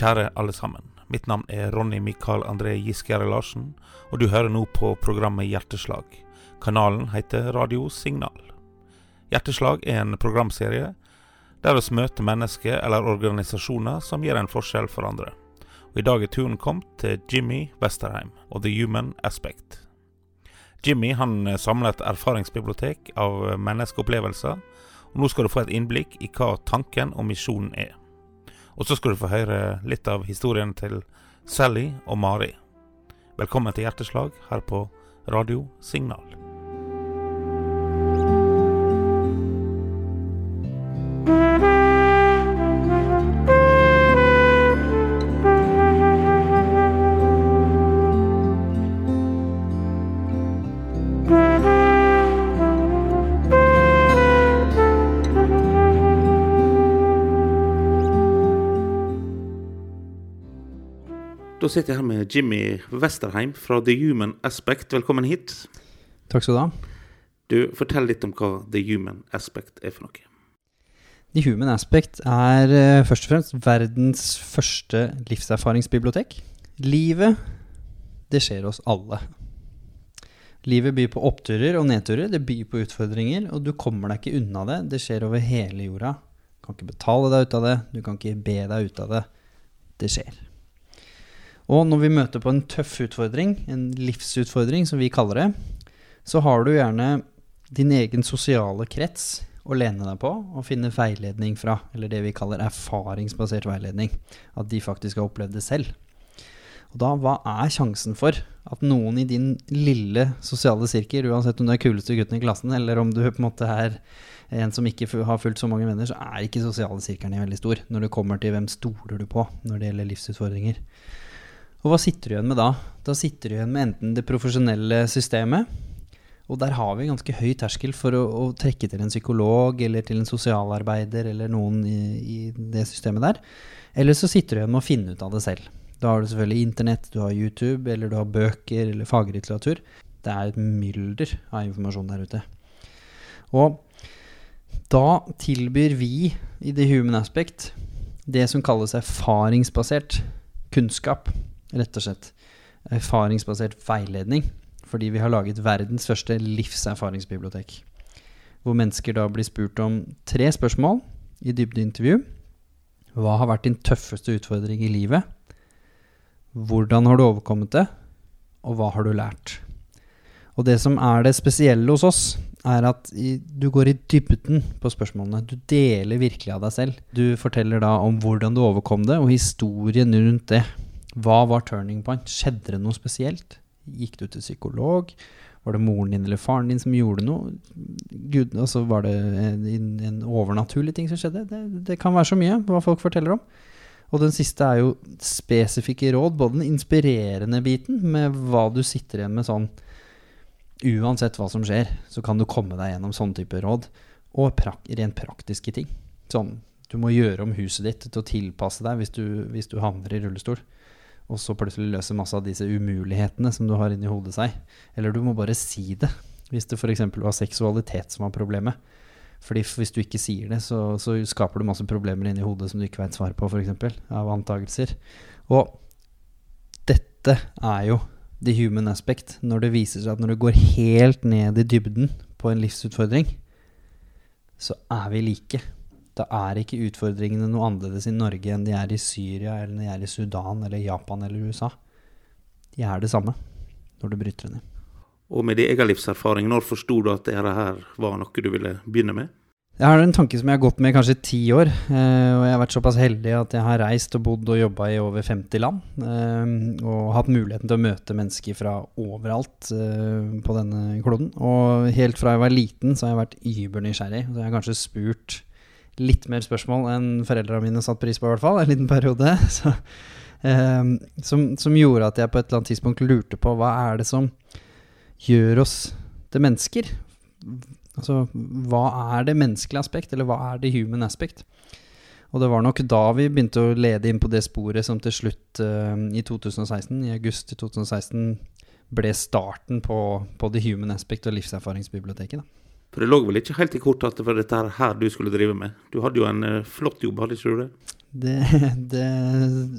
Kjære alle sammen. Mitt navn er Ronny Mikael André Giskjære Larsen, og du hører nå på programmet Hjerteslag. Kanalen heter Radio Signal. Hjerteslag er en programserie der vi møter mennesker eller organisasjoner som gjør en forskjell for andre. Og I dag er turen kommet til Jimmy Westerheim og The Human Aspect. Jimmy han samler et erfaringsbibliotek av menneskeopplevelser, og nå skal du få et innblikk i hva tanken og misjonen er. Og så skal du få høre litt av historien til Sally og Mari. Velkommen til Hjerteslag her på Radio Signal. Da sitter jeg her med Jimmy Westerheim fra The Human Aspect. Velkommen hit. Takk skal du ha. Du, Fortell litt om hva The Human Aspect er for noe. The Human Aspect er uh, først og fremst verdens første livserfaringsbibliotek. Livet, det skjer oss alle. Livet byr på oppturer og nedturer, det byr på utfordringer, og du kommer deg ikke unna det. Det skjer over hele jorda. Du kan ikke betale deg ut av det, du kan ikke be deg ut av det. Det skjer. Og når vi møter på en tøff utfordring, en livsutfordring som vi kaller det, så har du gjerne din egen sosiale krets å lene deg på og finne veiledning fra, eller det vi kaller erfaringsbasert veiledning. At de faktisk har opplevd det selv. Og da, hva er sjansen for at noen i din lille sosiale sirkel, uansett om du er kuleste gutten i klassen, eller om du på en måte er en som ikke har fulgt så mange venner, så er ikke sosiale sirkelen veldig stor når det kommer til hvem stoler du på når det gjelder livsutfordringer. Og hva sitter du igjen med da? Da sitter du igjen med enten det profesjonelle systemet, og der har vi ganske høy terskel for å, å trekke til en psykolog eller til en sosialarbeider eller noen i, i, det systemet der. Eller så sitter du igjen med å finne ut av det selv. Da har du selvfølgelig internett, du har YouTube, eller du har bøker eller faglitteratur. Det er et mylder av informasjon der ute. Og da tilbyr vi i The Human Aspect det som kalles erfaringsbasert kunnskap rett og slett erfaringsbasert veiledning. Fordi vi har laget verdens første livserfaringsbibliotek. Hvor mennesker da blir spurt om tre spørsmål i dybdeintervju. Hva har vært din tøffeste utfordring i livet? Hvordan har du overkommet det? Og hva har du lært? Og det som er det spesielle hos oss, er at du går i dybden på spørsmålene. Du deler virkelig av deg selv. Du forteller da om hvordan du overkom det, og historien rundt det. Hva var turning point? Skjedde det noe spesielt? Gikk du til psykolog? Var det moren din eller faren din som gjorde noe? Gud, altså Var det en, en overnaturlig ting som skjedde? Det, det, kan være så mye, hva folk forteller om. Og den siste er jo spesifikke råd. Både den inspirerende biten med hva du sitter igjen med sånn Uansett hva som skjer, så kan du komme deg gjennom sånne type råd. Og prak rent praktiske ting. Sånn, du må gjøre om huset ditt til å tilpasse deg hvis du, hvis du havner i rullestol og så plutselig løser masse av disse umulighetene som du har inni hodet seg. Eller du må bare si det, hvis det f.eks. var seksualitet som var problemet. Fordi Hvis du ikke sier det, så, så skaper du masse problemer inni hodet som du ikke veit svar på, f.eks. Av antakelser. Og dette er jo the human aspect. Når det viser seg at når du går helt ned i dybden på en livsutfordring, så er vi like da er ikke utfordringene noe annerledes i Norge enn de er i Syria, eller de er i Sudan, eller Japan eller USA. De er det samme når du bryter det ned. Og med din egen livserfaring, når forsto du at dette her var noe du ville begynne med? Jeg har en tanke som jeg har gått med i kanskje ti år. Eh, og jeg har vært såpass heldig at jeg har reist og bodd og jobba i over 50 land. Eh, og hatt muligheten til å møte mennesker fra overalt eh, på denne kloden. Og helt fra jeg var liten så har jeg vært übernysgjerrig. Så jeg har kanskje spurt litt mer spørsmål enn foreldrene mine satte pris på, i hvert fall. En liten periode. Så, eh, som, som, gjorde at jeg på et eller annet tidspunkt lurte på hva er det som gjør oss til mennesker? Altså, hva er det menneskelige aspekt, eller hva er det human aspect? Og det var nok da vi begynte å lede inn på det sporet som til slutt, uh, i 2016, i august 2016, ble starten på, på The Human Aspect og Livserfaringsbiblioteket. da. For det lå vel ikke helt i kortet at det var dette her du skulle drive med? Du hadde jo en uh, flott jobb, hadde ikke du det? Det, det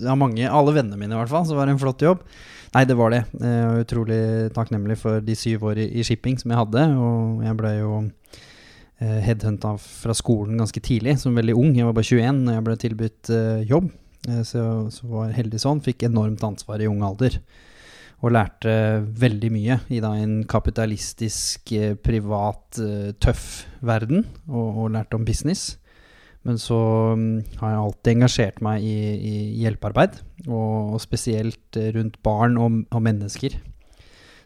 ja, mange, alle vennene mine i hvert fall, så var det en flott jobb. Nei, det var det. Jeg er utrolig takknemlig for de syv år i, shipping som jeg hadde. Og jeg ble jo eh, headhunta fra skolen ganske tidlig, som veldig ung. Jeg var bare 21 når jeg ble tilbudt eh, jobb. Eh, så, så var heldig sånn. Fikk enormt ansvar i ung alder og lærte veldig mye i da en kapitalistisk, eh, privat, eh, tøff verden, og, og lærte om business. Men så um, har jeg alltid engasjert meg i, i hjelpearbeid, og, spesielt rundt barn og, og, mennesker.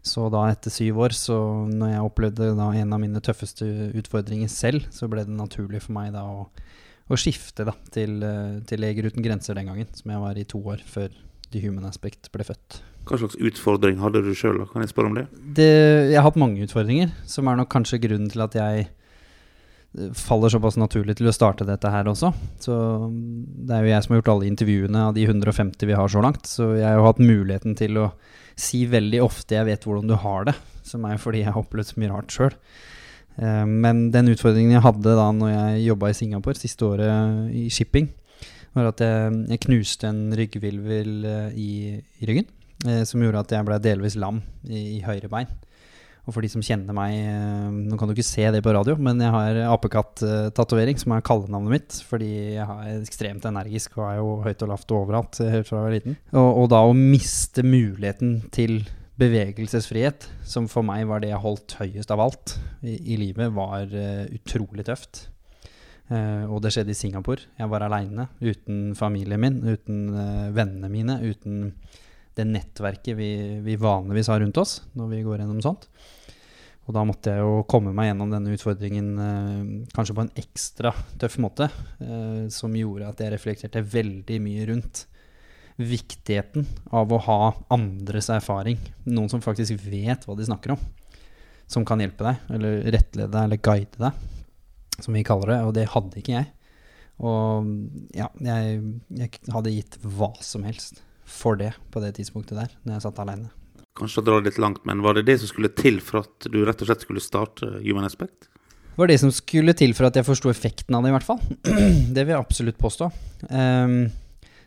Så da etter syv år, så når jeg opplevde en av mine tøffeste utfordringer selv, så ble det naturlig for meg da å, å skifte da til, eh, til Leger uten grenser den gangen, som jeg var i to år før The Human Aspect ble født. Hva slags utfordring hadde du sjøl, kan jeg spørre om det? det? Jeg har hatt mange utfordringer, som er nok kanskje grunnen til at jeg eh, faller såpass naturlig til å starte dette her også. Så det er jo jeg som har gjort alle intervjuene av de 150 vi har så langt. Så jeg har jo hatt muligheten til å si veldig ofte 'jeg vet hvordan du har det', som er fordi jeg har opplevd så mye rart sjøl. Eh, men den utfordringen jeg hadde da når jeg jobba i Singapore siste året i shipping, var at jeg, jeg knuste en ryggvilvel eh, i, i ryggen. Eh, som gjorde at jeg ble delvis lam i, i høyre bein. Og for de som kjenner meg eh, Nå kan du ikke se det på radio, men jeg har apekatt-tatovering, som er kallenavnet mitt. Fordi jeg er ekstremt energisk og er jo høyt og lavt overalt helt fra jeg var liten. Og, og, da å miste muligheten til bevegelsesfrihet, som for meg var det jeg holdt høyest av alt i, i livet, var uh, utrolig tøft. Uh, og det skjedde i Singapore. Jeg var aleine, uten familien min, uten uh, vennene mine, uten det nettverket vi, vi, vanligvis har rundt oss når vi går gjennom sånt. Og da måtte jeg jo komme meg gjennom denne utfordringen eh, kanskje på en ekstra tøff måte, som gjorde at jeg reflekterte veldig mye rundt viktigheten av å ha andres erfaring. Noen som faktisk vet hva de snakker om. Som kan hjelpe deg, eller rettlede deg, eller guide deg, som vi kaller det. Og det hadde ikke jeg. Og ja, jeg, jeg hadde gitt hva som helst for det på det tidspunktet der, når jeg satt aleine. Kanskje å dra litt langt, men var det det som skulle til for at du rett og slett skulle starte Human Aspect? Det var det som skulle til for at jeg forsto effekten av det, i hvert fall. det vil jeg absolutt påstå. Um,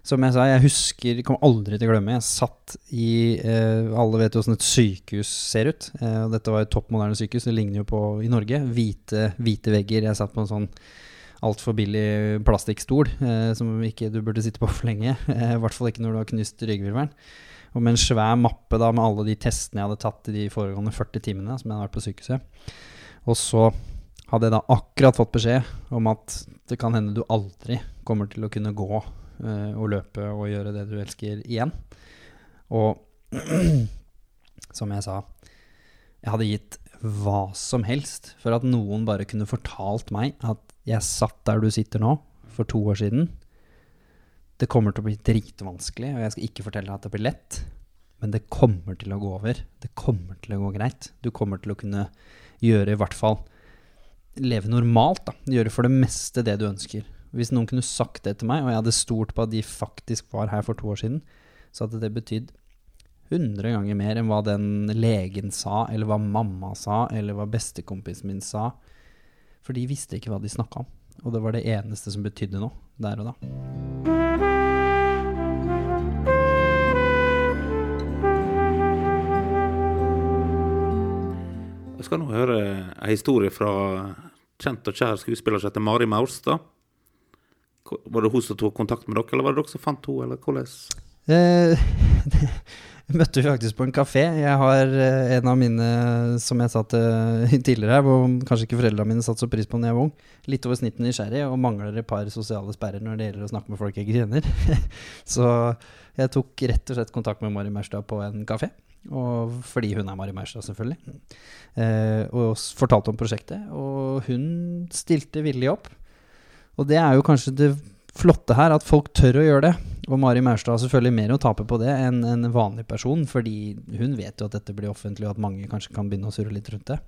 som jeg sa, jeg husker, kommer aldri til å glemme, jeg satt i eh, Alle vet jo åssen et sykehus ser ut. Eh, dette var et topp moderne sykehus, det ligner jo på i Norge. Hvite, hvite vegger. Jeg satt på en sånn altfor billig plastikkstol eh, som ikke du burde sitte på for lenge. Eh, I hvert fall ikke når du har knust ryggvirvelen. Og med en svær mappe da med alle de testene jeg hadde tatt i de foregående 40 timene som jeg hadde vært på sykehuset. Og så hadde jeg da akkurat fått beskjed om at det kan hende du aldri kommer til å kunne gå eh, og løpe og gjøre det du elsker igjen. Og som jeg sa, jeg hadde gitt hva som helst for at noen bare kunne fortalt meg at jeg satt der du sitter nå, for to år siden. Det kommer til å bli dritvanskelig, og jeg skal ikke fortelle at det blir lett. Men det kommer til å gå over. Det kommer til å gå greit. Du kommer til å kunne gjøre i hvert fall leve normalt. da. Gjøre for det meste det du ønsker. Hvis noen kunne sagt det til meg, og jeg hadde stolt på at de faktisk var her for to år siden, så hadde det betydd 100 ganger mer enn hva den legen sa, eller hva mamma sa, eller hva bestekompisen min sa. For de visste ikke hva de snakka om. Og det var det eneste som betydde noe der og da. Jeg skal nå høre en historie fra kjent og kjær skuespiller som heter Mari Maurstad. Var det hun som tok kontakt med dere, eller var det dere som fant henne, eller hvordan? Eh, møtte vi faktisk på en kafé. Jeg har eh, en av mine som jeg satt tidligere her, hvor kanskje ikke foreldrene mine satte så pris på når jeg var ung. Litt over snittet nysgjerrig og mangler et par sosiale sperrer når det gjelder å snakke med folk jeg ikke så jeg tok rett og slett kontakt med Mari Maurstad på en kafé. Og fordi hun er Mari Maurstad, selvfølgelig. Eh, og fortalte om prosjektet. Og hun stilte villig opp. Og det er jo kanskje det flotte her, at folk tør å gjøre det. Og Mari Maurstad har selvfølgelig mer å tape på det enn en vanlig person, fordi hun vet jo at dette blir offentlig, og at mange kanskje kan begynne å surre litt rundt det.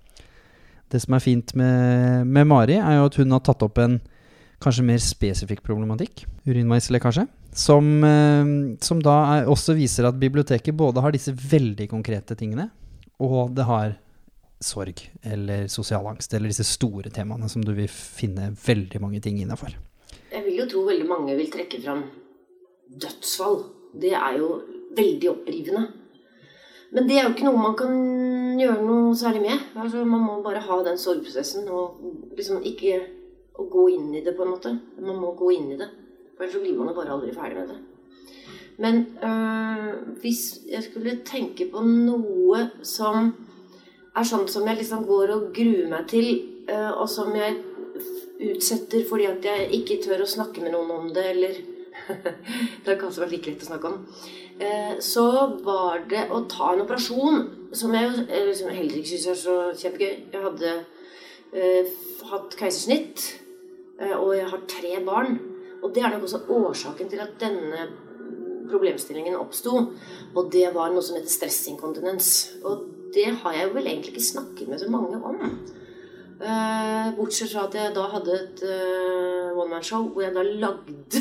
Det som er fint med, med Mari, er jo at hun har tatt opp en kanskje mer spesifikk problematikk, urinveislekkasje, som, eh, som da er, også viser at biblioteket både har disse veldig konkrete tingene, og det har sorg eller sosial angst, eller disse store temaene som du vil finne veldig mange ting innafor. Jeg vil jo tro veldig mange vil trekke fram dødsfall. Det er jo veldig opprivende. Men det er jo ikke noe man kan gjøre noe særlig med. Altså, man må bare ha den sorgprosessen og liksom ikke å gå inn i det, på en måte. Man må gå inn i det. For ellers blir man jo bare aldri ferdig med det. Men øh, hvis jeg skulle tenke på noe som er sånn som jeg liksom går og gruer meg til, øh, og som jeg utsetter fordi at jeg ikke tør å snakke med noen om det, eller Det har kanskje vært like lett å snakke om. Eh, så var det å ta en operasjon som jeg liksom heller ikke syns er så kjempegøy. Jeg hadde eh, hatt keisersnitt, eh, og jeg har tre barn. Og det er nok også årsaken til at denne problemstillingen oppsto. Og det var noe som heter stressinkontinens. Og det har jeg vel egentlig ikke snakket med så mange om. Uh, bortsett fra at jeg da hadde et uh, one man show hvor jeg da lagde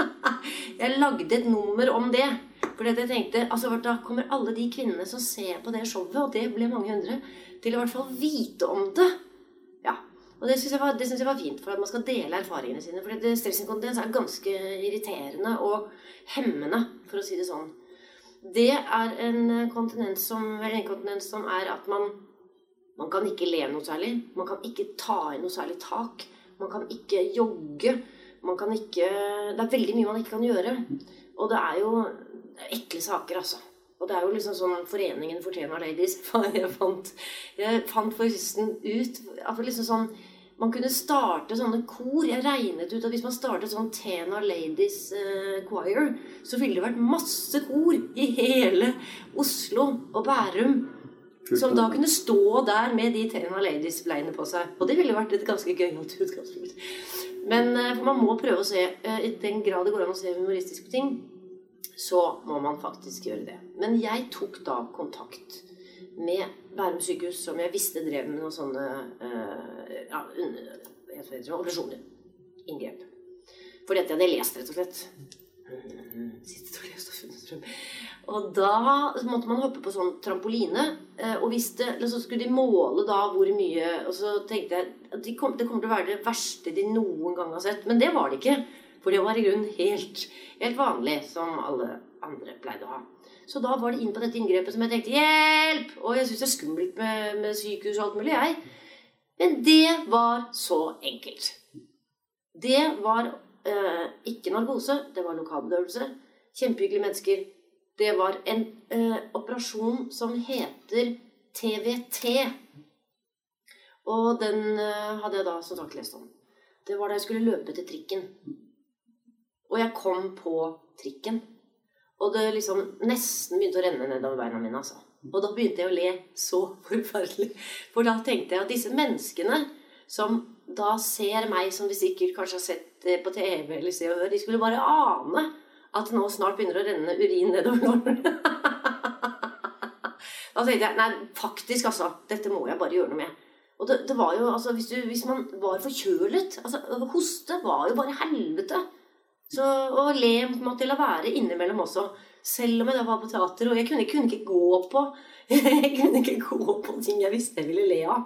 Jeg lagde et nummer om det. For jeg tenkte altså da kommer alle de kvinnene som ser på det showet, og det ble mange hundre, til i hvert fall vite om det. Ja, Og det syns jeg, jeg, var fint, for at man skal dele erfaringene sine. For stressinkontinens er ganske irriterende og hemmende, for å si det sånn. Det er en kontinens som, en kontinens som er at man man kan ikke le noe særlig. Man kan ikke ta i noe særlig tak. Man kan ikke jogge. Man kan ikke Det er veldig mye man ikke kan gjøre. Og det er jo ekle saker, altså. Og det er jo liksom sånn Foreningen fortjener Ladies Jeg fant, jeg fant forresten ut at liksom sånn man kunne starte sånne kor. Jeg regnet ut at hvis man startet sånn Tena Ladies uh, Choir, så ville det vært masse kor i hele Oslo og Bærum som da kunne stå der med de Tena Ladies-bleiene på seg. Og det ville vært et ganske gøyalt utgangspunkt. Men eh, for man må prøve å se eh, I den grad det går an å se humoristisk på ting, så må man faktisk gjøre det. Men jeg tok da kontakt med Bærum sykehus, som jeg visste drev med noen sånne uh, ja, operasjoner. Inngrep. Fordi at jeg hadde lest, rett og slett. Sittet og da måtte man hoppe på sånn trampoline. Eh, og hvis det, så skulle de måle da hvor mye Og så tenkte jeg at det kommer til å være det verste de noen gang har sett. Men det var det ikke. For det var i grunnen helt, helt vanlig, som alle andre pleide å ha. Så da var det inn på dette inngrepet som jeg tenkte Hjelp! Og jeg syns det er skummelt med, med sykehus og alt mulig, jeg. Men det var så enkelt. Det var eh, ikke narkose, det var lokalbedøvelse. Kjempehyggelige mennesker det var en eh, operasjon som heter TVT. Og den eh, hadde jeg da som sagt lest om. Det var da jeg skulle løpe til trikken. Og jeg kom på trikken. Og det liksom nesten begynte å renne nedover beina mine. altså. Og da begynte jeg å le så forferdelig. For da tenkte jeg at disse menneskene som da ser meg, som de sikkert kanskje har sett på TV eller Se og Hør, de skulle bare ane at nå snart begynner å renne urin nedover lårene. da tenkte jeg nei, faktisk, altså. Dette må jeg bare gjøre noe med. Og det, det var jo, altså, hvis, du, hvis, man var forkjølet altså, Hoste var jo bare helvete. Så, og le måtte jeg la være innimellom også. Selv om jeg da var på teater. Og jeg kunne, kunne, ikke gå på Jeg kunne ikke gå på ting jeg visste jeg ville le av.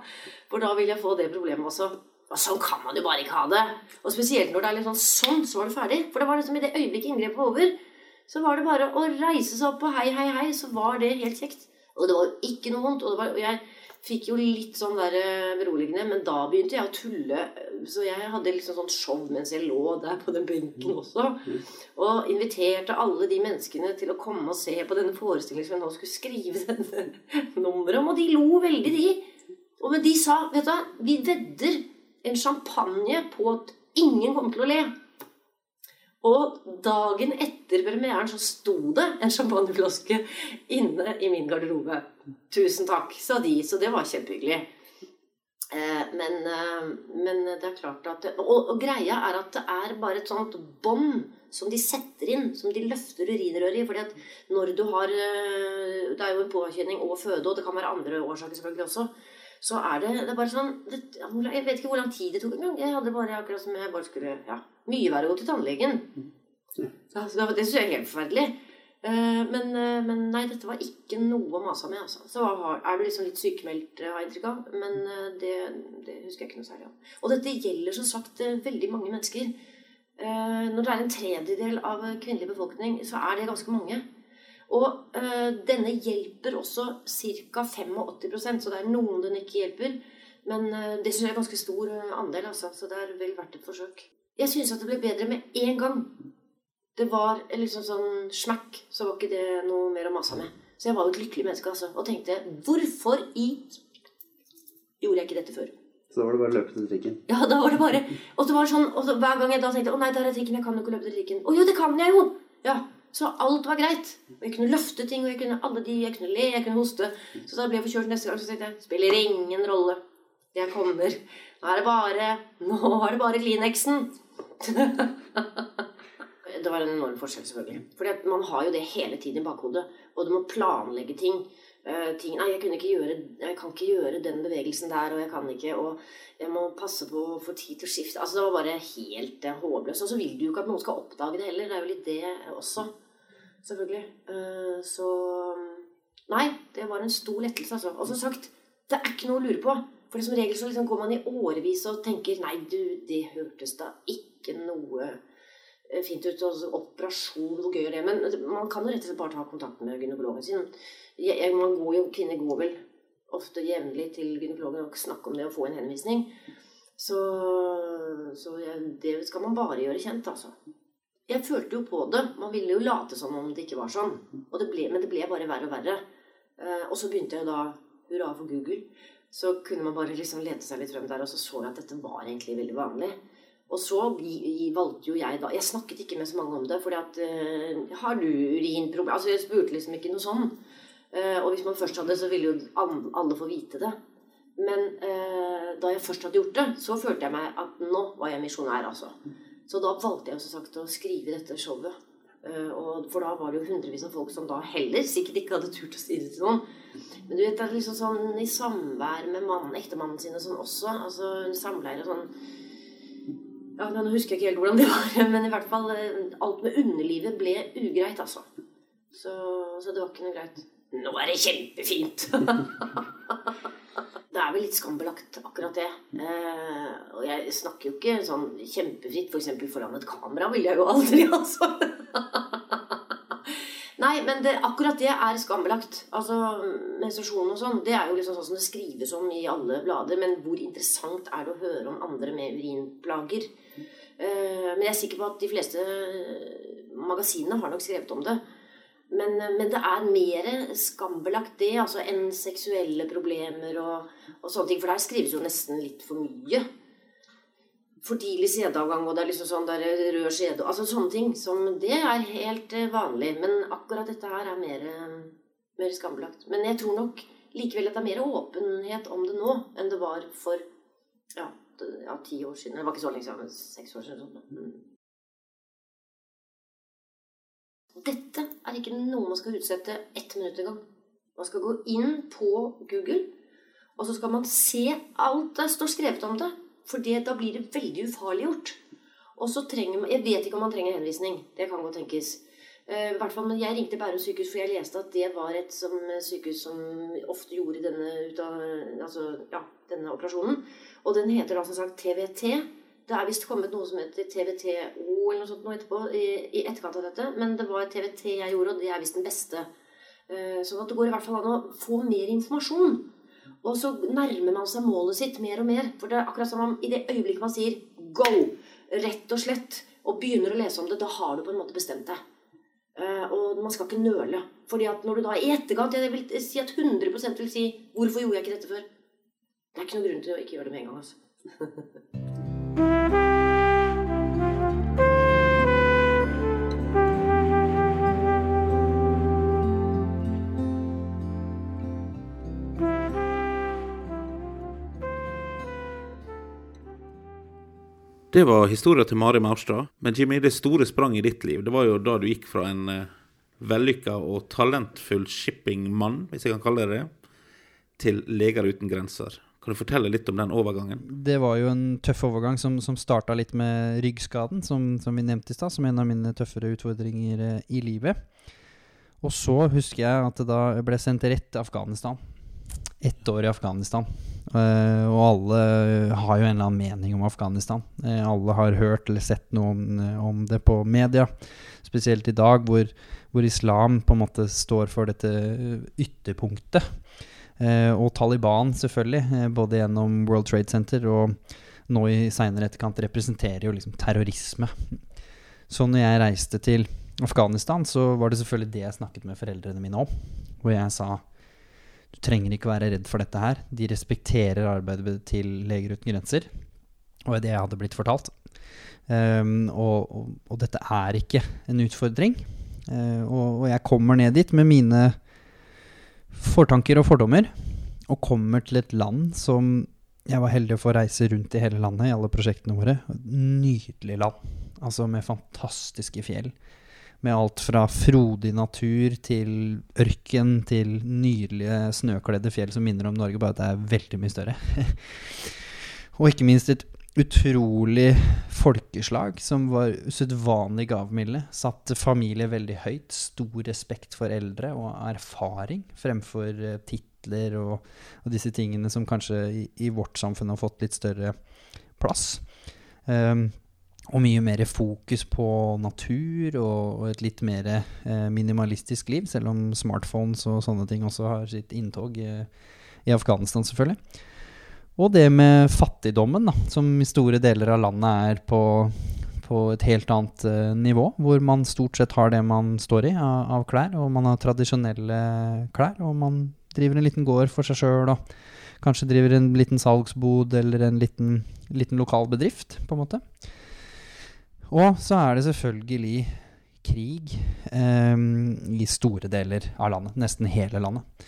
For da ville jeg få det problemet også. Og sånn kan man jo bare ikke ha det. Og spesielt når det er litt sånn sånn, så var det ferdig. For det var liksom i det øyeblikket inngrepet var over, så var det bare å reise seg opp og hei, hei, hei, så var det helt kjekt. Og det var ikke noe vondt. Og, var, og jeg fikk jo litt sånn der eh, beroligende, men da begynte jeg å tulle. Så jeg hadde liksom sånn show mens jeg lå der på den benken også. Og inviterte alle de menneskene til å komme og se på denne forestillingen som jeg nå skulle skrive denne nummeret om. Og de lo veldig, de. Og men de sa, vet du, vi vedder en champagne på at ingen kom til å le. Og dagen etter premieren så sto det en champagneflaske inne i min garderobe. Tusen takk, sa de. Så det var kjempehyggelig. Eh, men, eh, men, det er klart at og, og, greia er at det er bare et sånt bånd som de setter inn, som de løfter urinrøret i. fordi at når du har eh, Det er jo en påkjenning og føde, og det kan være andre årsaker selvfølgelig også så er det, det er bare sånn det, Jeg vet ikke hvor lang tid det tok engang. Jeg hadde bare akkurat som jeg bare skulle Ja, mye verre å gå til tannlegen. Så, så det syns jeg er helt forferdelig. Eh, men, eh, men, nei, dette var ikke noe å mase med. Altså. Så er du liksom litt sykemeldt, har jeg inntrykk av. Men eh, det, det, husker jeg ikke noe særlig om. Og dette gjelder som sagt veldig mange mennesker. Når det er en tredjedel av kvinnelig befolkning, så er det ganske mange. Og denne hjelper også ca. 85% så det er noen den ikke hjelper. Men det syns jeg er en ganske stor andel, altså, så det er vel verdt et forsøk. Jeg syns at det ble bedre med én gang. Det var liksom sånn smakk, så var ikke det noe mer å mase med. Så jeg var jo et lykkelig menneske, altså. Og tenkte hvorfor i gjorde jeg ikke dette før? Så da var det bare å løpe til trikken? Ja, da var det bare Og, så var sånn, og hver gang jeg da tenkte å nei, der er trikken, jeg kan jo ikke løpe til trikken. Å jo, det kan jeg jo! Ja, så alt var greit. Og jeg kunne løfte ting, og jeg kunne alle de, jeg kunne le, jeg kunne hoste. Så da ble jeg forkjørt neste gang, så tenkte jeg spiller ingen rolle. Jeg kommer. Nå er det bare Nå er det bare Kleenexen. det var en enorm forskjell, selvfølgelig. For man har jo det hele tiden i bakhodet. Og du må planlegge ting. Uh, ting. Nei, jeg, ikke gjøre, jeg kan ikke gjøre den bevegelsen der, og jeg kan ikke Og jeg må passe på å få tid til å skifte. Altså, det var bare helt uh, håpløst. Og så vil du jo ikke at noen skal oppdage det heller. Det er jo litt det også selvfølgelig. Uh, så Nei, det var en stor lettelse, altså. Og som sagt, det er ikke noe å lure på. For som regel så liksom går man i årevis og tenker Nei, du, det hørtes da ikke noe fint ut. Altså, operasjon, hvor gøy er det? Men man kan jo rett og slett bare ta kontakt med gynekologen sin. Jeg, man går jo, Kvinner går vel ofte jevnlig til gynekologen og snakker om det og få en henvisning. Så, så jeg, det skal man bare gjøre kjent, altså jeg følte jo på det. Man ville jo late som om det ikke var sånn. Det ble, men det ble bare verre og verre. Eh, og så begynte jeg da Hurra for Google. Så kunne man bare liksom lete seg litt frem der, og så så jeg at dette var egentlig veldig vanlig. Og så valgte jo jeg da Jeg snakket ikke med så mange om det, fordi at uh, Har du urinproblemer? Altså, jeg spurte liksom ikke noe sånn. Uh, og hvis man først hadde, så ville jo alle få vite det. Men uh, da jeg først hadde gjort det, så følte jeg meg at nå var jeg misjonær, altså. Så da valgte jeg som sagt å skrive dette showet. Og, for da var det jo hundrevis av folk som da heller sikkert ikke hadde turt å si det til noen. Men du vet, det er liksom sånn i samvær med mannen, ektemannen sin og sånn også. Altså samleier og sånn Ja, Nå husker jeg ikke helt hvordan det var, men i hvert fall uh, alt med underlivet ble ugreit, altså. Så, så det var ikke noe greit. Nå er det kjempefint! det er vel litt skambelagt, akkurat det. Eh, og jeg snakker jo ikke sånn kjempefritt, f.eks. For foran et kamera vil jeg jo aldri, altså. Nei, men det, akkurat det er skambelagt. Altså, Menstruasjon og sånn, det er jo liksom sånn som det skrives om i alle blader. Men hvor interessant er det å høre om andre med urinplager? Uh, men jeg er sikker på at de fleste magasinene har nok skrevet om det. Men, men, det er mer skambelagt det altså enn seksuelle problemer og, og, sånne ting. For der skrives jo nesten litt for mye. For sædavgang og det er liksom sånn der rød skjede Altså sånne ting. Som, det er helt eh, vanlig. Men akkurat dette her er mer, mer skambelagt. Men jeg tror nok likevel at det er mer åpenhet om det nå enn det var for ja, ja ti år siden. Det var ikke så lenge siden, seks år siden. Sånn. Mm. Dette er ikke noe man skal utsette ett minutt engang. Man skal gå inn på Google, og så skal man se alt det står skrevet om det. For da blir det veldig ufarliggjort. Og så trenger man Jeg vet ikke om man trenger henvisning. Det kan godt tenkes. Uh, hvert fall, men Jeg ringte Bærum sykehus, for jeg leste at det var et som, sykehus som ofte gjorde denne, av, altså, ja, denne operasjonen. Og den heter da som sagt TVT. Det er visst kommet noe som heter TVTO eller noe sånt noe etterpå, i, i etterkant av dette. Men det var TVT jeg gjorde, og det er visst den beste. Uh, sånn at det går i hvert fall an å få mer informasjon. Og så nærmer man seg målet sitt mer og mer. For det er akkurat som om i det øyeblikket man sier 'go', rett og slett, og begynner å lese om det, da har du på en måte bestemt deg. Uh, og man skal ikke nøle. Fordi at når du da i etterkant Jeg vil si at 100% vil si 'Hvorfor gjorde jeg ikke dette før?' Det er ikke noen grunn til å ikke gjøre det med en gang. altså. Det var historia til Mari Maurstad. Men Jimmy, det store spranget i ditt liv, det var jo da du gikk fra en uh, vellykka og talentfull shippingmann, hvis jeg kan kalle det det, til Leger uten grenser. Kan du fortelle litt om den overgangen? Det var jo en tøff overgang som, som starta litt med ryggskaden, som, som vi nevnte i stad, som en av mine tøffere utfordringer eh, i livet. Og så husker jeg at det da ble sendt rett til Afghanistan. Ett år i Afghanistan. Uh, og alle har jo en eller annen mening om Afghanistan. Uh, alle har hørt eller sett noe om, om det på media. Spesielt i dag, hvor, hvor islam på en måte står for dette ytterpunktet. Uh, og Taliban, selvfølgelig, eh, både gjennom World Trade Center og nå i seinere etterkant, representerer jo liksom terrorisme. Så når jeg reiste til Afghanistan, så var det selvfølgelig det jeg snakket med foreldrene mine om. Hvor jeg sa du trenger ikke være redd for dette her. De respekterer arbeidet til Leger uten grenser. Og det jeg hadde blitt fortalt. Um, og, og, og, dette er ikke en utfordring. Uh, og, og, jeg kommer ned dit med mine fortanker og fordommer, og kommer til et land som jeg var heldig å få reise rundt i hele landet i alle prosjektene våre. Nydelig land. Altså med fantastiske fjell. Med alt fra frodig natur til ørken til nydelige snøkledde fjell som minner om Norge, bare at det er veldig mye større. og ikke minst et utrolig folkeslag som var usedvanlig gavmilde. Satte familie veldig høyt. Stor respekt for eldre og erfaring fremfor uh, titler og, og, disse tingene som kanskje i, i, vårt samfunn har fått litt større plass. Um, og mye mer fokus på natur og, et litt mer eh, minimalistisk liv, selv om smartphones og sånne ting også har sitt inntog eh, i Afghanistan, selvfølgelig. Og det med fattigdommen, da, som i store deler av landet er på, på et helt annet eh, nivå. Hvor man stort sett har det man står i av, av, klær, og man har tradisjonelle klær. Og man driver en liten gård for seg sjøl, og kanskje driver en liten salgsbod eller en liten, liten lokal bedrift, på en måte. Og så er det selvfølgelig krig eh, i store deler av landet. Nesten hele landet.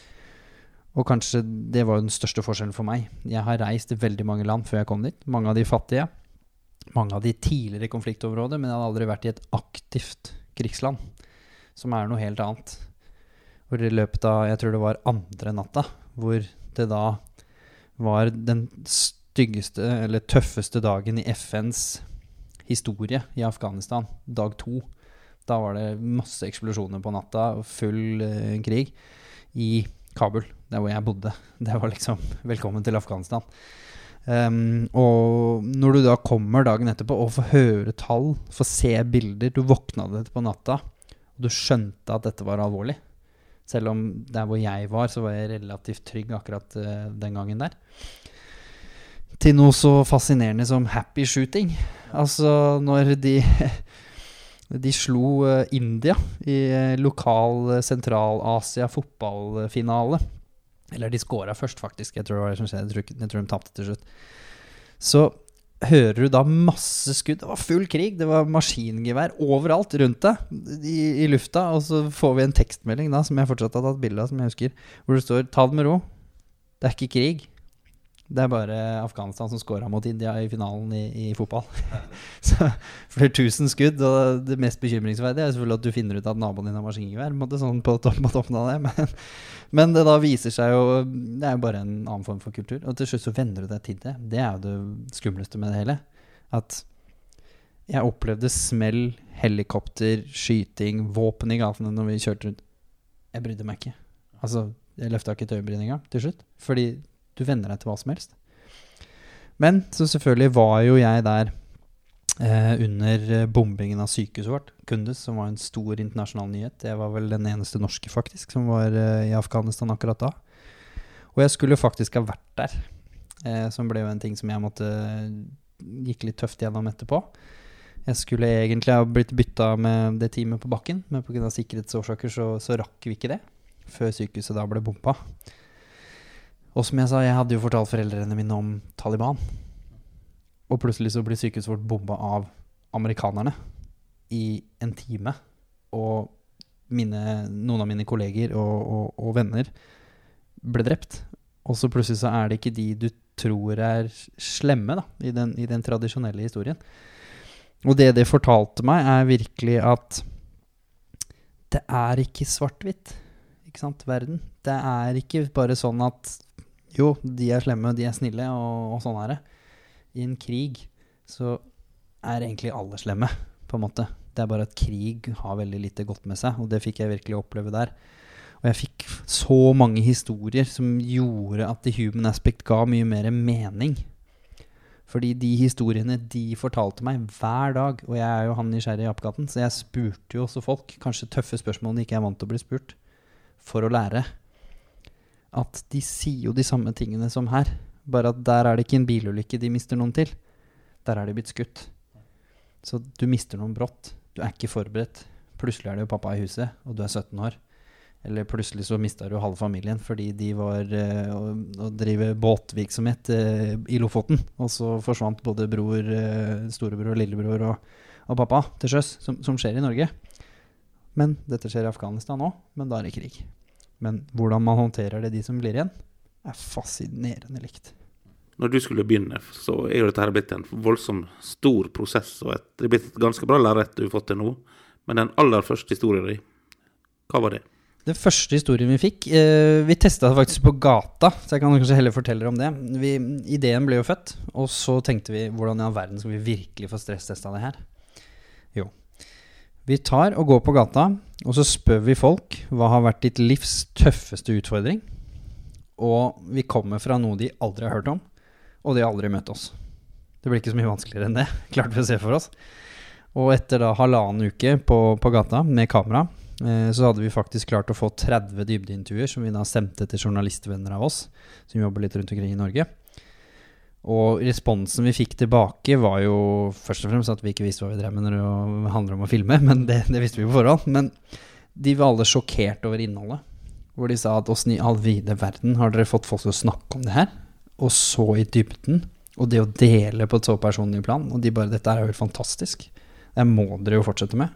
Og kanskje det var den største forskjellen for meg. Jeg har reist i veldig mange land før jeg kom dit. Mange av de fattige. Mange av de tidligere i men jeg hadde aldri vært i et aktivt krigsland. Som er noe helt annet. Hvor i løpet av, jeg tror det var andre natta, hvor det da var den styggeste, eller tøffeste dagen i FNs historie i Afghanistan. Dag to. Da var det masse eksplosjoner på natta, full uh, krig. I Kabul, der hvor jeg bodde. Det var liksom Velkommen til Afghanistan. Um, og når du da kommer dagen etterpå og får høre tall, får se bilder Du våkna dette på natta, og du skjønte at dette var alvorlig. Selv om der hvor jeg var, så var jeg relativt trygg akkurat uh, den gangen der. Til noe så fascinerende som happy shooting. Altså når de De slo eh, India i eh, lokal eh, Sentral-Asia fotballfinale. Eller de scora først, faktisk. Jeg tror, som skjedde. Jeg tror de tapte til slutt. Så hører du da masse skudd. Det var full krig. Det var maskingevær overalt rundt deg i, i, lufta. Og så får vi en tekstmelding da, som jeg fortsatt har tatt bilde av, som jeg husker, hvor det står 'Ta det med ro'. Det er ikke krig. Det er bare Afghanistan som scora mot India i finalen i, i fotball. så Flere tusen skudd, og det mest bekymringsverdige er selvfølgelig at du finner ut at naboen din har maskingevær. Sånn på, på toppen av det. Men, men, det da viser seg jo Det er jo bare en annen form for kultur. Og til slutt så venner du deg til det. Det er jo det skumleste med det hele. At jeg opplevde smell, helikopter, skyting, våpen i gatene når vi kjørte rundt. Jeg brydde meg ikke. Altså, jeg løfta ikke et øyenbryn engang til slutt. Fordi du venner deg til hva som helst. Men så selvfølgelig var jo jeg der eh, under eh, bombingen av sykehuset vårt, Kunduz, som var en stor internasjonal nyhet. Jeg var vel den eneste norske faktisk som var eh, i Afghanistan akkurat da. Og jeg skulle faktisk ha vært der, eh, som ble jo en ting som jeg måtte gikk litt tøft gjennom etterpå. Jeg skulle egentlig ha blitt bytta med det teamet på bakken, men pga. sikkerhetsårsaker så, så rakk vi ikke det før sykehuset da ble bomba. Og som jeg sa, jeg hadde jo fortalt foreldrene mine om Taliban. Og plutselig så blir sykehuset vårt bomba av amerikanerne i en time. Og mine, noen av mine kolleger og, og, og, venner ble drept. Og så plutselig så er det ikke de du tror er slemme da, i den, i den tradisjonelle historien. Og det det fortalte meg, er virkelig at det er ikke svart-hvitt, ikke sant, verden. Det er ikke bare sånn at Jo, de er slemme, de er snille, og, og sånn er det. I en krig så er egentlig alle slemme, på en måte. Det er bare at krig har veldig lite godt med seg, og det fikk jeg virkelig oppleve der. Og jeg fikk så mange historier som gjorde at The Human Aspect ga mye mer mening. Fordi de historiene de fortalte meg hver dag, og jeg er jo han nysgjerrig i apekatten, så jeg spurte jo også folk, kanskje tøffe spørsmål de ikke er vant til å bli spurt, for å lære. At de sier jo de samme tingene som her, bare at der er det ikke en bilulykke de mister noen til. Der er de blitt skutt. Så du mister noen brått. Du er ikke forberedt. Plutselig er det jo pappa i huset, og du er 17 år. Eller plutselig så mista du halve familien fordi de var uh, å, å drive båtvirksomhet uh, i Lofoten. Og så forsvant både bror, uh, storebror lillebror og, og pappa til sjøs, som, som, skjer i Norge. Men dette skjer i Afghanistan òg, men da er det krig. Men hvordan man håndterer det, de som blir igjen, er fascinerende likt. Når du skulle begynne, så er jo dette her blitt en voldsomt stor prosess, og et, det er blitt et ganske bra lerret du har fått til nå. Men den aller første historien din, hva var det? Den første historien vi fikk eh, Vi testa det faktisk på gata, så jeg kan kanskje heller fortelle om det. Vi, ideen ble jo født, og så tenkte vi hvordan i all verden skal vi virkelig få stresstesta det her? Jo. Vi tar og går på gata, og så spør vi folk hva har vært ditt livs tøffeste utfordring. Og vi kommer fra noe de aldri har hørt om, og de har aldri møtt oss. Det blir ikke så mye vanskeligere enn det, klarte vi å se for oss. Og etter da halvannen uke på, på gata med kamera, Eh, så hadde vi faktisk klart å få 30 dybdeintervjuer som vi da sendte til journalistvenner av oss som jobber litt rundt omkring i Norge. Og responsen vi fikk tilbake, var jo først og fremst at vi ikke visste hva vi drev med når det handler om å filme, men det, det visste vi på forhånd. Men de var alle sjokkert over innholdet. Hvor de sa at åssen i all vide verden har dere fått folk til å snakke om det her? Og så i dybden. Og det å dele på et så personlig plan. Og de bare Dette er jo helt fantastisk. Det må dere jo fortsette med.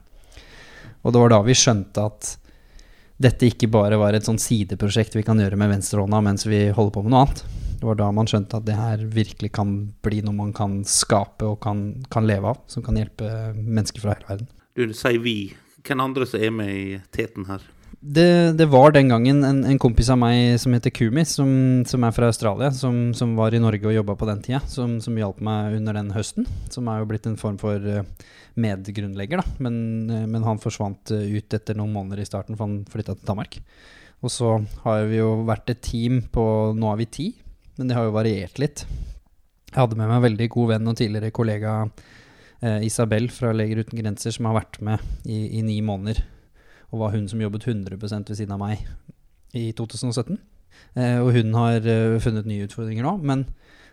Og det var da vi skjønte at dette ikke bare var et sånn sideprosjekt vi kan gjøre med venstrehånda mens vi holder på med noe annet. Det var da man skjønte at det her virkelig kan bli noe man kan skape og kan, kan leve av, som kan hjelpe mennesker fra hele verden. Du sier vi. Hvem andre som er med i teten her? Det, det, var den gangen en, en, kompis av meg som heter Kumi, som, som er fra Australia, som, som, var i Norge og jobba på den tida, som, som hjalp meg under den høsten. Som er jo blitt en form for uh, medgrunnlegger, da. Men, uh, men, han forsvant uh, ut etter noen måneder i starten, for han flytta til Danmark. Og så har vi jo vært et team på Nå er vi ti, men det har jo variert litt. Jeg hadde med meg en veldig god venn og tidligere kollega Isabel fra Leger uten grenser, som har vært med i, i ni måneder og var hun som jobbet 100 ved siden av meg i 2017. Eh, og hun har eh, funnet nye utfordringer nå, men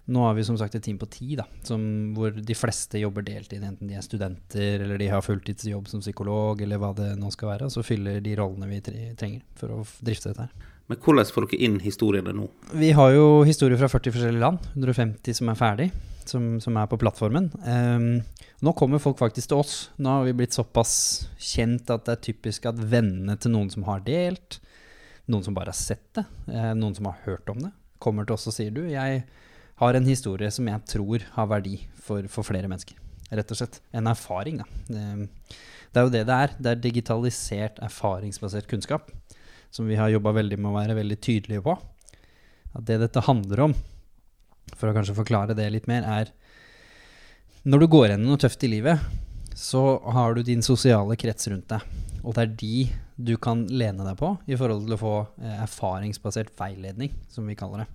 nå har vi som sagt et team på ti, da, som, hvor de fleste jobber deltid, enten de er studenter eller de har fulltidsjobb som psykolog, eller hva det nå skal være. Så fyller de rollene vi trenger for å drifte dette her. Men hvordan får dere inn historiene nå? Vi har jo historier fra 40 forskjellige land. 150 som er ferdig, som, som er på plattformen. Um, nå kommer folk faktisk til oss. Nå har vi blitt såpass kjent at det er typisk at vennene til noen som har delt, noen som bare har sett det, eh, noen som har hørt om det, kommer til oss og sier du, jeg har en historie som jeg tror har verdi for, for flere mennesker. Rett og slett. En erfaring, da. Det er jo det det er. Det er digitalisert, erfaringsbasert kunnskap. Som vi har jobba veldig med å være veldig tydelige på. At det dette handler om, for å kanskje forklare det litt mer, er når du går gjennom noe tøft i livet, så har du din sosiale krets rundt deg. Og det er de du kan lene deg på i forhold til å få eh, erfaringsbasert veiledning, som vi kaller det.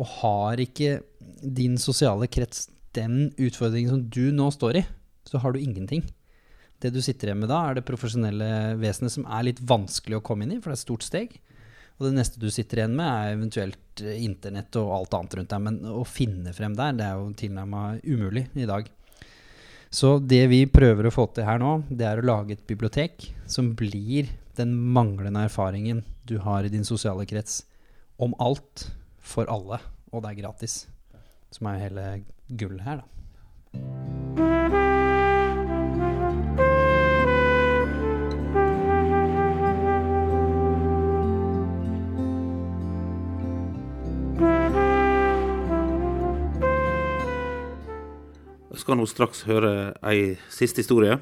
Og har ikke din sosiale krets den utfordringen som du nå står i, så har du ingenting. Det du sitter igjen med da, er det profesjonelle vesenet som er litt vanskelig å komme inn i, for det er et stort steg. Og det neste du sitter igjen med, er eventuelt eh, internett og alt annet rundt deg. Men å finne frem der, det er jo tilnærmet umulig i dag. Så det vi prøver å få til her nå, det er å lage et bibliotek som blir den manglende erfaringen du har i din sosiale krets om alt for alle, og det er gratis. Som er hele gullet her, da. Skal nå straks høre ei siste historie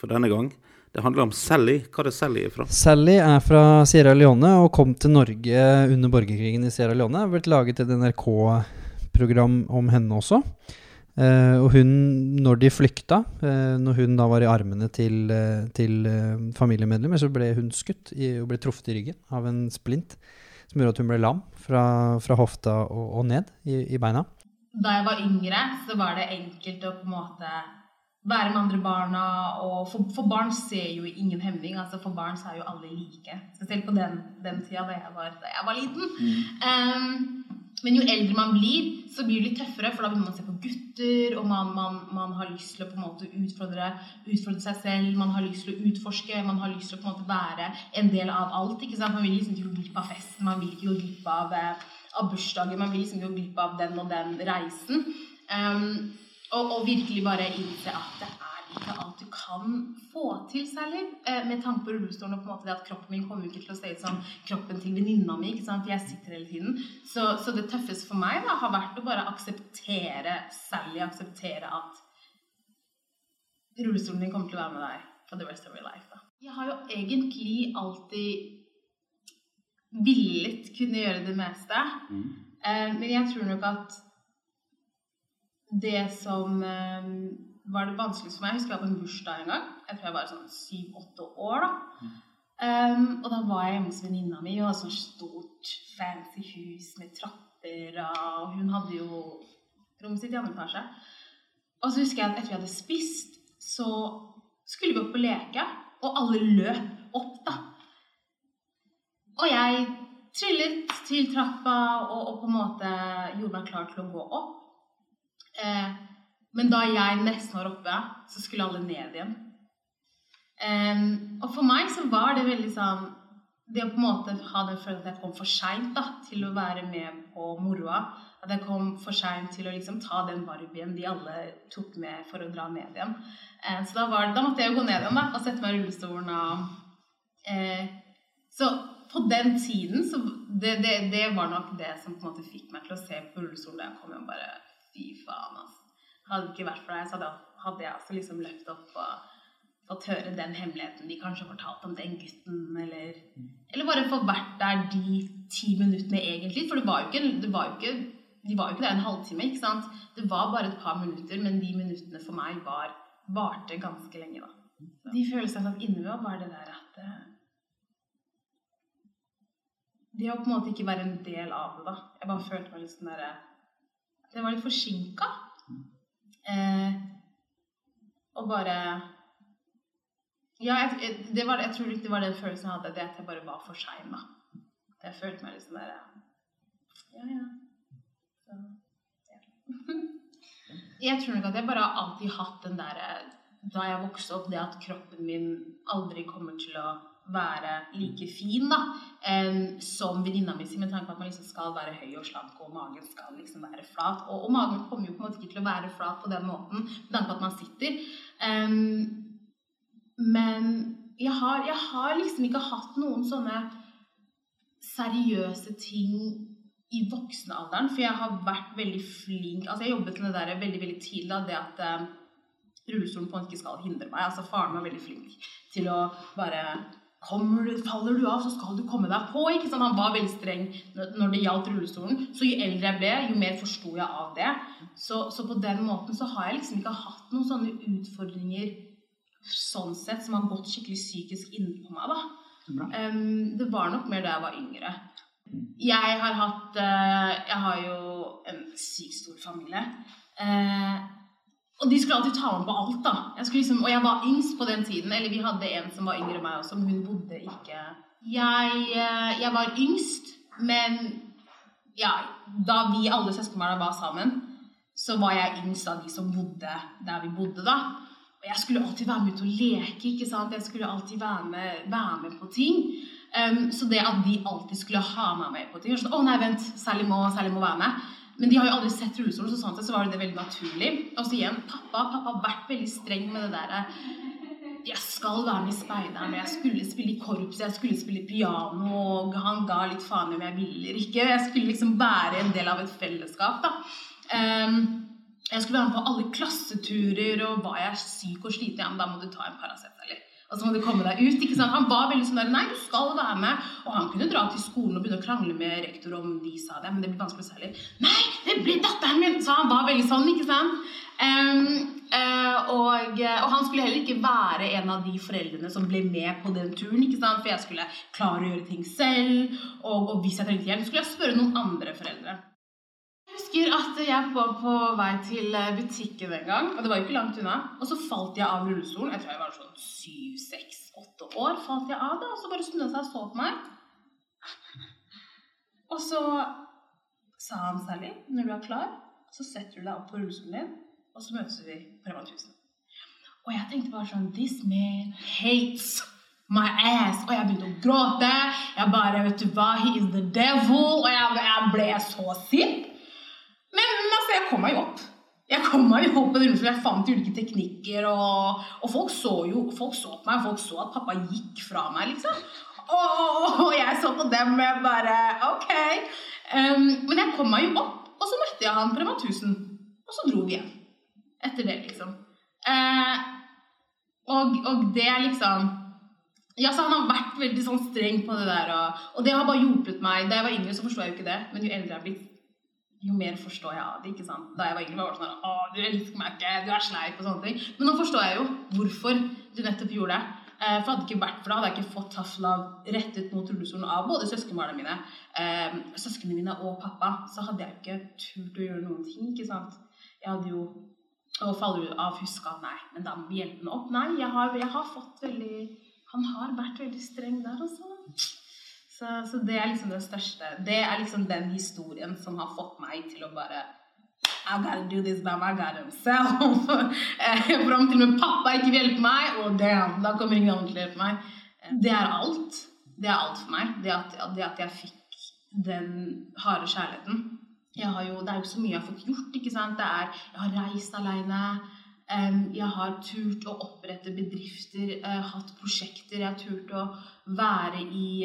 for denne gang. Det handler om Sally. Hva er Sally fra? Sally er fra Sierra Leone og kom til Norge under borgerkrigen i Sierra Leone. Det har blitt laget et NRK-program om henne også. Eh, og hun, når de flykta, eh, når hun da var i armene til, eh, til eh, familiemedlemmer, så ble hun skutt i, og ble truffet i ryggen av en splint som gjorde at hun ble lam fra, fra hofta og, og ned i, i beina. Da jeg var yngre, så var det enkelt å på en måte være med andre barna. og For, for barn ser jo ingen hemming. altså For barn så er jo alle like. Spesielt på den, den tida da jeg var, da jeg var liten. Um, men jo eldre man blir, så blir det litt tøffere, for da begynner man se på gutter, og man, man, man, har lyst til å på en måte utfordre, utfordre, seg selv, man har lyst til å utforske, man har lyst til å på en måte være en del av alt. ikke sant? Man vil liksom ikke gå glipp av festen, man vil ikke gå glipp av, eh, av bursdager, man vil liksom ikke gå glipp av den og den reisen. Um, og, og, virkelig bare innse at det ikke alt du kan få til særlig. Eh, med tanke på rullestolen og på en måte det at kroppen min kommer ikke til å se ut som kroppen til venninna mi. ikke sant? Jeg sitter hele tiden. Så, så, det tøffeste for meg da, har vært å bare akseptere Sally, akseptere at rullestolen din kommer til å være med deg for the rest of your life. Da. Jeg har jo egentlig alltid villet kunne gjøre det meste. Mm. Eh, men jeg tror nok at det som eh, var det vanskeligste for meg. Jeg husker jeg var på en bursdag en gang. Jeg tror jeg var sånn syv-åtte år. da. Um, og da var jeg hjemme hos venninna mi, og hadde sånn stort, fancy hus med trapper. Og hun hadde jo rommet sitt i andre etasje. Og så husker jeg at etter vi hadde spist, så skulle vi opp og leke. Og alle løp opp, da. Og jeg trillet til trappa og, og, på en måte gjorde meg klar til å gå opp. Eh, men da jeg nesten var oppe, så skulle alle ned igjen. Um, og for meg så var det veldig sånn Det å på en måte ha den følelsen at jeg kom for seint til å være med på moroa. At jeg kom for seint til å liksom ta den barbien de alle tok med for å dra ned igjen. Um, så da, var, da, måtte jeg gå ned igjen da, og sette meg i rullestolen. Og, uh, så på den tiden så det, det, det, var nok det som på en måte fikk meg til å se på rullestolen da jeg kom hjem. bare Fy faen, altså. Hadde det ikke vært for deg, så hadde jeg også liksom løpt opp og fått høre den hemmeligheten de kanskje fortalte om den gutten, eller, eller bare fått vært der de ti minuttene egentlig. For det var jo ikke, det var jo ikke de var jo ikke der en halvtime. ikke sant? Det var bare et par minutter, men de minuttene for meg var, varte ganske lenge. da. De følelsene jeg satt inne med, var det der at uh, Det å på en måte ikke være en del av det, da. Jeg bare følte meg litt sånn derre Det var litt forsinka. Eh, og bare Ja, jeg, det var, jeg tror det var den følelsen jeg hadde, det at jeg bare var for sein. Jeg følte meg liksom der Ja, ja. Så, ja. jeg tror nok at jeg bare har alltid hatt den derre Da jeg vokste opp, det at kroppen min aldri kommer til å være like fin da, um, som venninna mi med tanke på at man liksom skal være høy og slank, og magen skal liksom være flat. Og, og, magen kommer jo på en måte ikke til å være flat på den måten med tanke på at man sitter. Um, men jeg har, jeg har, liksom ikke hatt noen sånne seriøse ting i voksenalderen, for jeg har vært veldig flink Altså, jeg jobbet med det der veldig, veldig tidlig, da, det at um, rullestolen på en ikke skal hindre meg. Altså, faren var veldig flink til å bare du, faller du av, så skal du komme deg på. ikke sant? Han var veldig streng når det gjaldt rullestolen. Så jo eldre jeg ble, jo mer forsto jeg av det. Så, så, på den måten så har jeg liksom ikke hatt noen sånne utfordringer sånn sett som har gått skikkelig psykisk innpå meg. da. Um, det var nok mer da jeg var yngre. Jeg har hatt uh, Jeg har jo en sykt stor familie. Uh, og de skulle alltid ta med på alt, da. Jeg liksom, og jeg var yngst på den tiden. Eller vi hadde en som var yngre enn meg også, men hun bodde ikke Jeg, eh, jeg var yngst, men ja, da vi alle søskenbarna var sammen, så var jeg yngst av de som bodde der vi bodde, da. Og jeg skulle alltid være med ut og leke, ikke sant. Jeg skulle alltid være med, være med på ting. Um, så det at de alltid skulle ha meg med på ting sånn, Å nei, vent, Sally må, Sally må være med. Men de har jo aldri sett rullestolen, så sånn sett så var det veldig naturlig. Og så igjen, pappa, pappa har vært veldig streng med det derre jeg skal være med i Speideren, jeg skulle spille i korps, jeg skulle spille piano, og han ga litt faen i om jeg ville eller ikke. Jeg skulle liksom være en del av et fellesskap, da. Um, jeg skulle være med på alle klasseturer, og var jeg syk og sliten, ja, men da må du ta en Paracet, Og så må du komme deg ut. ikke sant? Han var veldig sånn der Nei, du skal være med. Og han kunne dra til skolen og begynne å krangle med rektor om de sa det. Men det blir vanskelig særlig. Nei, det blir datteren min! Så han var veldig sånn, ikke sant? Um, uh, og, og, han skulle heller ikke være en av de foreldrene som ble med på den turen. ikke sant? For jeg skulle klare å gjøre ting selv. Og, og hvis jeg trengte hjelp, skulle jeg spørre noen andre foreldre. Jeg husker at jeg var på vei til eh, butikken en gang, og det var ikke langt unna. Og så falt jeg av rullestolen. Jeg tror jeg var sånn syv, seks, åtte år. falt jeg av da, Og så bare snudde han seg og så på meg. Og så sa han særlig når du er klar, så setter du deg opp på rullestolen din, og så møtes vi på Rema 1000. Og jeg tenkte bare sånn This man hates my ass. Og jeg begynte å gråte. Jeg bare Vet du hva? He is the devil. Og jeg, jeg ble så sint. Jeg kom meg jo opp. Jeg kom meg jo opp, for jeg fant ulike teknikker, og, og, folk så jo folk så på meg. Folk så at pappa gikk fra meg, liksom. Og, jeg så på dem, og jeg bare OK. Um, men jeg kom meg jo opp, og så møtte jeg han på Rema 1000. Og så dro vi hjem. Etter det, liksom. Uh, og, og, det liksom Ja, så han har vært veldig sånn streng på det der, og, og det har bare hjulpet meg. Da jeg var yngre, så forsto jeg jo ikke det, men jo eldre jeg er blitt, jo mer forstår jeg av det. ikke sant? Da jeg var yngre, var det sånn Å, du elsker meg ikke, du er sleip og sånne ting. Men nå forstår jeg jo hvorfor du nettopp gjorde det. Eh, for hadde ikke vært for det, hadde jeg ikke fått tough love rettet mot rullestolen av både søskenbarna mine, eh, søsknene mine og pappa. Så hadde jeg ikke turt å gjøre noen ting. ikke sant? Jeg hadde jo Og faller du av huska Nei, men da må vi hjelpe henne opp. Nei, jeg har, jeg har fått veldig Han har vært veldig streng der, altså. Så, så, det er liksom det største Det er liksom den historien som har fått meg til å bare I gotta do this by my god himself. Fram til min pappa ikke vil hjelpe meg, og damn, da kommer ingen andre til å hjelpe meg. Det er alt. Det er alt for meg. Det at, det at jeg fikk den harde kjærligheten. Jo, det er jo så mye jeg har fått gjort. ikke sant? Er, jeg har reist aleine. Jeg har turt å opprette bedrifter, uh, hatt prosjekter. Jeg har turt å være i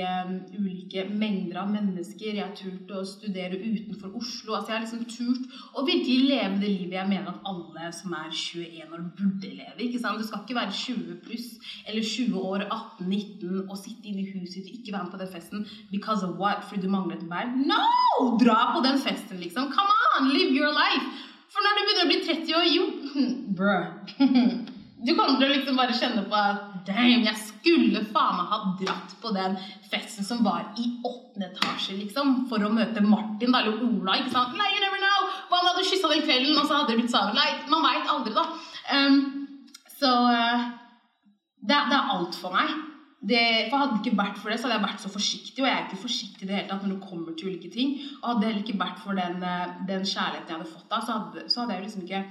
ulike mengder av mennesker. Jeg har turt å studere utenfor Oslo. Altså, jeg har liksom turt å virkelig leve det livet jeg mener at alle som er 21 år, burde leve. ikke sant? Du skal ikke være 20 pluss eller 20 år, 18-19 og sitte inne i huset ditt, ikke være med på den festen because of what? Fordi du mangler et bein? No! Dra på den festen, liksom. Come on! Live your life! For når du begynner å bli 30 år, jo Bruh. Du kommer til å liksom bare kjenne på at damn, jeg skulle faen meg ha dratt på den festen som var i åttende etasje, liksom, for å møte Martin da, eller Ola. ikke sant? Like, you never know! Hva om hadde kyssa den kvelden, og så hadde det blitt sammen? Like, man veit aldri, da. Um, så uh, det, det, er alt for meg. Det, for Hadde det ikke vært for det, så hadde jeg vært så forsiktig. Og jeg er ikke forsiktig i det hele tatt når det kommer til ulike ting. Og hadde det heller ikke vært for den, eh, den kjærligheten jeg hadde fått da, så hadde, så hadde jeg liksom ikke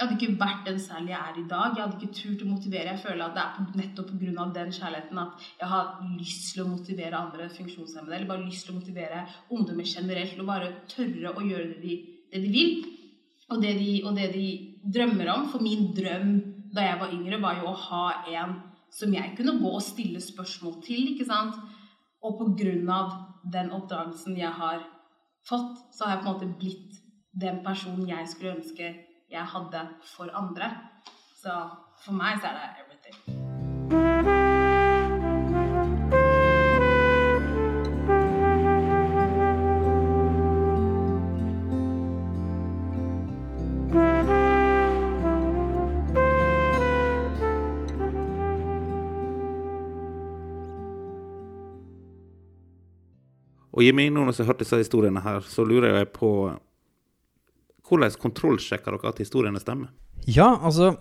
jeg hadde ikke vært den særlig jeg er i dag. Jeg hadde ikke turt å motivere. Jeg føler at det er nettopp pga. den kjærligheten at jeg har lyst til å motivere andre funksjonshemmede. Eller bare lyst til å motivere ungdommer generelt til å bare tørre å gjøre det de, det de vil. Og det de, og det de, drømmer om. For min drøm da jeg var yngre, var jo å ha en som jeg kunne gå og stille spørsmål til. ikke sant? Og på grunn av den oppdragelsen jeg har fått, så har jeg på en måte blitt den personen jeg skulle ønske jeg hadde for andre. Så for meg så er det everything. Og i mine når jeg hørt disse historiene her, så lurer jeg på hvordan kontrollsjekker dere at historiene stemmer? Ja, altså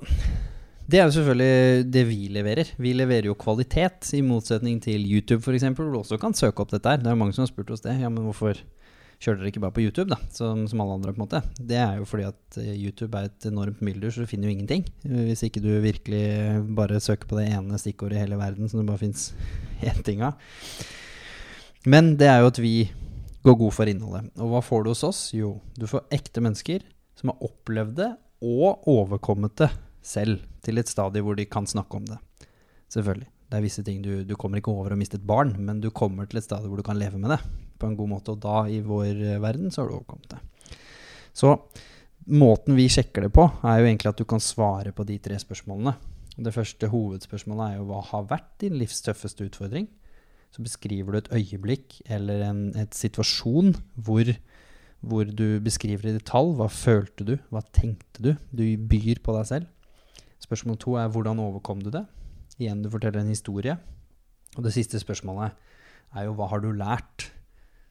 Det er jo selvfølgelig det vi leverer. Vi leverer jo kvalitet, i motsetning til YouTube f.eks., hvor du også kan søke opp dette her. Det er jo mange som har spurt oss det. Ja, men hvorfor kjører dere ikke bare på YouTube, da? Som, som, alle andre, på en måte. Det er jo fordi at eh, YouTube er et enormt mylder, så du finner jo ingenting. Hvis ikke du virkelig bare søker på det ene stikkordet i hele verden som det bare fins én ting av. Men det er jo at vi går god for innholdet. Og hva får du hos oss? Jo, du får ekte mennesker som har opplevd det og overkommet det selv, til et stadie hvor de kan snakke om det. Selvfølgelig. Det er visse ting du, du kommer ikke over å miste et barn, men du kommer til et stadie hvor du kan leve med det på en god måte. Og da, i vår verden, så har du overkommet det. Så måten vi sjekker det på, er jo egentlig at du kan svare på de tre spørsmålene. Det første hovedspørsmålet er jo hva har vært din livs tøffeste utfordring? Så beskriver du et øyeblikk eller en et situasjon hvor, hvor du beskriver i detalj hva følte du, hva tenkte du? Du byr på deg selv. Spørsmål to er hvordan overkom du det? Igjen, du forteller en historie. Og det siste spørsmålet er jo hva har du lært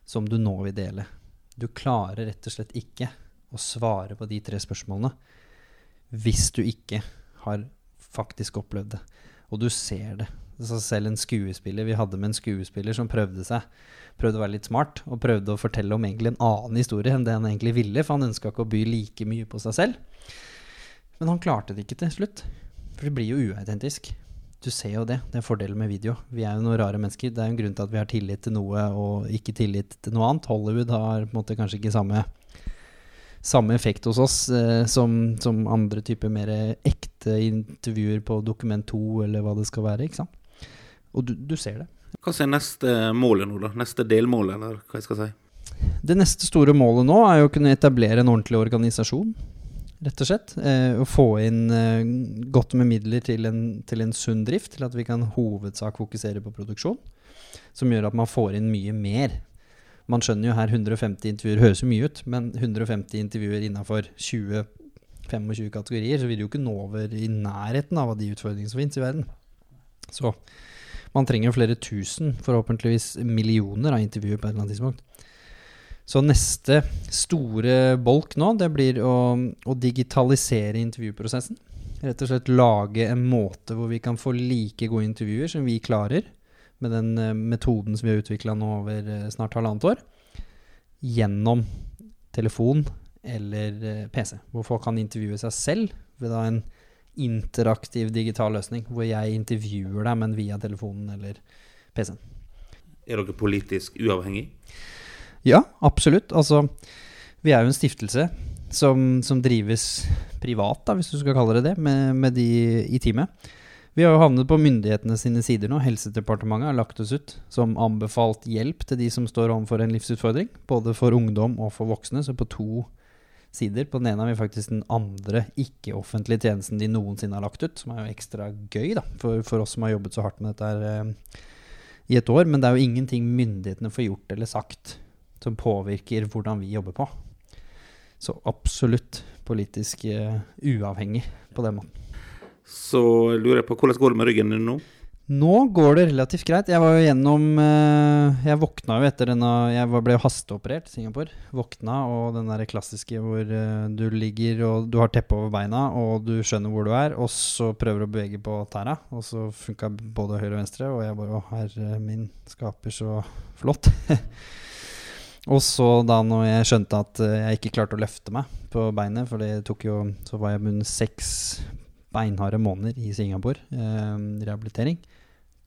som du nå vil dele? Du klarer rett og slett ikke å svare på de tre spørsmålene hvis du ikke har faktisk opplevd det. Og du ser det. Så selv en skuespiller Vi hadde med en skuespiller som prøvde seg Prøvde å være litt smart og prøvde å fortelle om egentlig en annen historie enn det han egentlig ville, for han ønska ikke å by like mye på seg selv. Men han klarte det ikke til slutt. For det blir jo uautentisk. Du ser jo det. Det er fordelen med video. Vi er jo noen rare mennesker. Det er jo en grunn til at vi har tillit til noe og ikke tillit til noe annet. Hollywood har på en måte kanskje ikke samme samme effekt hos oss eh, som, som, andre typer mer ekte intervjuer på Dokument 2 eller hva det skal være. ikke sant? Og du, du ser det. Hva er neste målet nå, da? Neste delmål, eller hva jeg skal si? Det neste store målet nå er jo å kunne etablere en ordentlig organisasjon, rett og slett. Eh, og få inn eh, godt med midler til en, til en sunn drift, til at vi kan hovedsak fokusere på produksjon. Som gjør at man får inn mye mer man skjønner jo her 150 intervjuer høres jo mye ut, men 150 intervjuer innafor 20-25 kategorier, så vil du jo ikke nå over i nærheten av de utfordringene som finnes i verden. Så man trenger jo flere tusen, forhåpentligvis millioner av intervjuer på et eller annet tidspunkt. Så neste store bolk nå, det blir å, å, digitalisere intervjuprosessen. Rett og slett lage en måte hvor vi kan få like gode intervjuer som vi klarer, med den uh, metoden som vi har utvikla nå over uh, snart halvannet år, gjennom telefon eller eh, PC. Hvor folk kan intervjue seg selv ved da en interaktiv digital løsning, hvor jeg intervjuer deg, men via telefonen eller PC-en. Er dere politisk uavhengig? Ja, absolutt. Altså, vi er jo en stiftelse som, som drives privat, da, hvis du skal kalle det det, med, med de i teamet. Vi har jo havnet på myndighetene sine sider nå. Helsedepartementet har lagt oss ut som anbefalt hjelp til de som står overfor en livsutfordring. Både for ungdom og for voksne, så på to sider. På den ene har vi faktisk den andre ikke-offentlige tjenesten de noensinne har lagt ut, som er jo ekstra gøy da, for, for oss som har jobbet så hardt med dette her, eh, i et år. Men det er jo ingenting myndighetene får gjort eller sagt som påvirker hvordan vi jobber på. Så absolutt politisk uh, uavhengig på den måten. Så lurer jeg på hvordan går det med ryggen din nå? Nå går det relativt greit. Jeg var jo gjennom eh, Jeg våkna jo etter denne Jeg ble jo hasteoperert i Singapore. Våkna, og den der klassiske hvor eh, du ligger og du har teppe over beina, og du skjønner hvor du er, og så prøver du å bevege på tæra, og så funka både høyre og venstre, og jeg bare Å, herre min skaper, så flott. og så da når jeg skjønte at eh, jeg ikke klarte å løfte meg på beinet, for det tok jo Så var jeg under seks beinharde måneder i Singapore, eh, rehabilitering.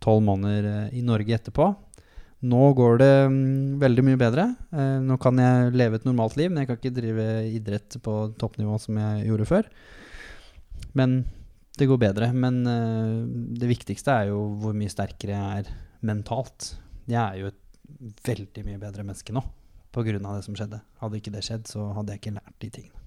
Tolv måneder eh, i Norge etterpå. Nå går det mm, veldig mye bedre. Eh, nå kan jeg leve et normalt liv, men jeg kan ikke drive idrett på toppnivå som jeg gjorde før. Men det går bedre. Men eh, det viktigste er jo hvor mye sterkere jeg er mentalt. Jeg er jo et veldig mye bedre menneske nå pga. det som skjedde. Hadde ikke det skjedd, så hadde jeg ikke lært de tingene.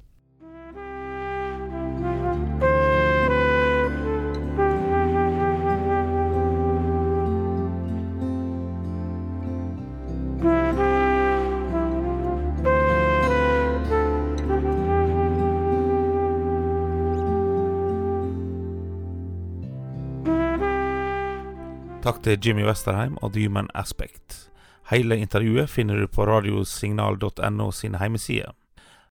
Til Jimmy Westerheim og The Human Aspect. Hele intervjuet finner du på radiosignal.no sine heimesider.